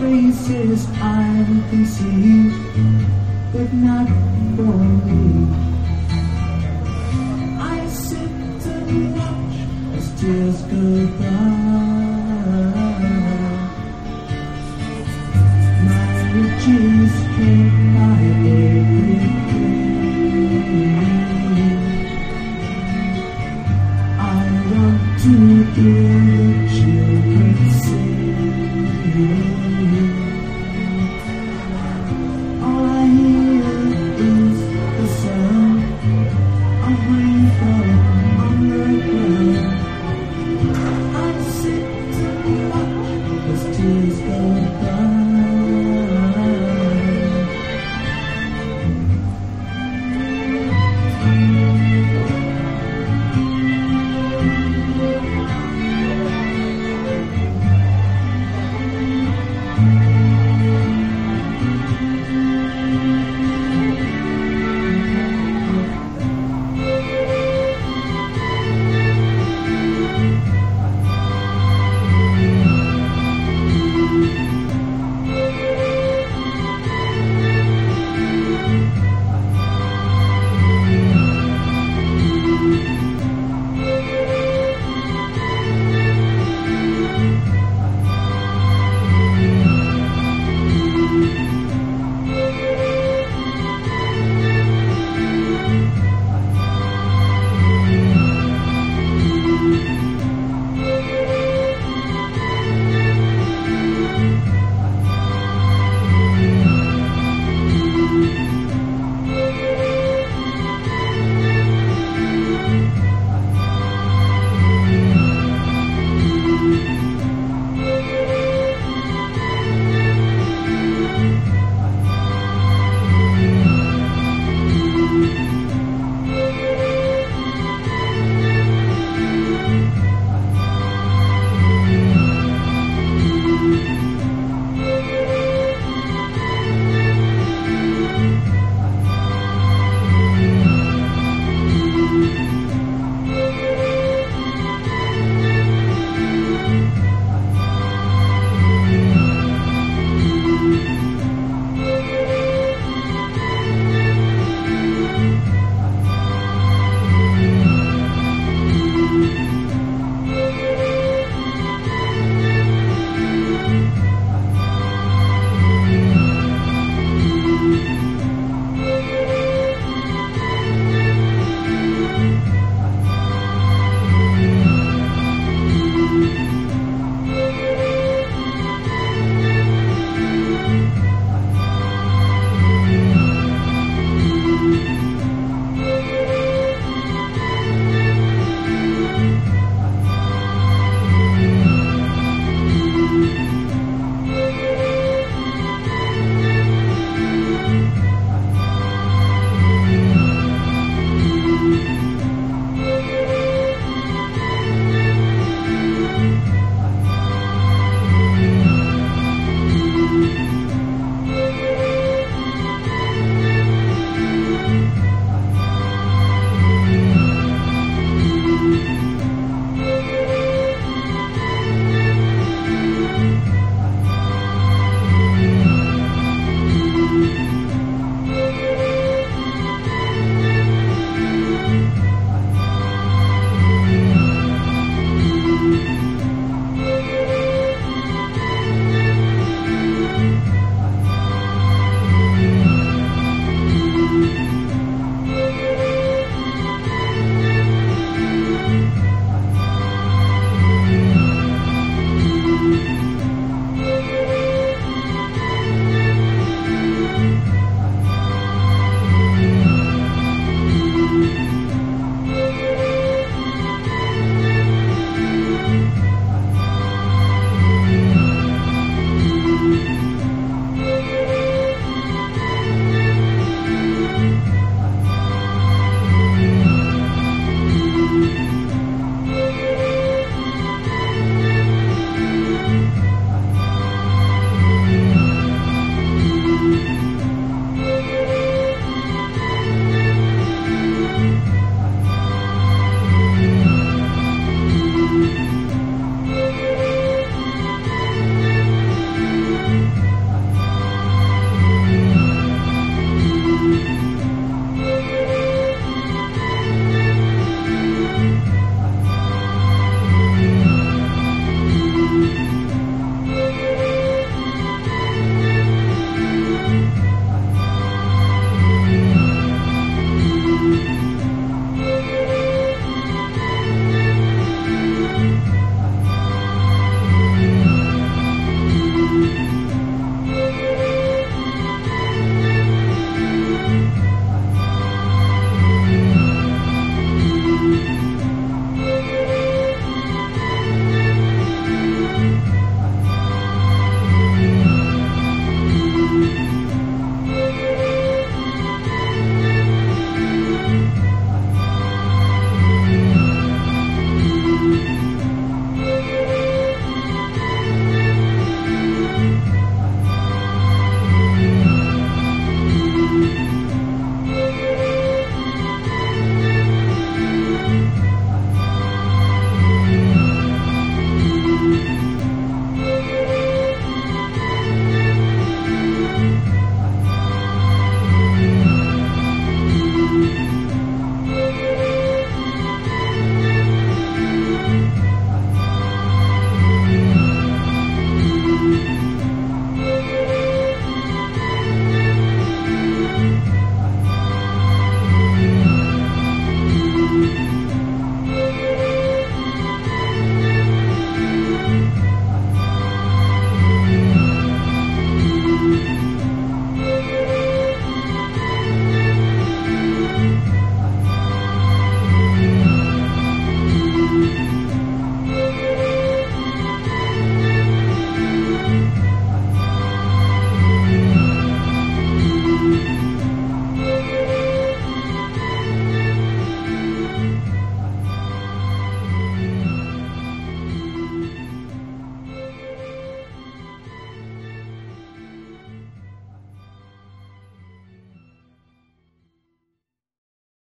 Faces I can see, but not for me. I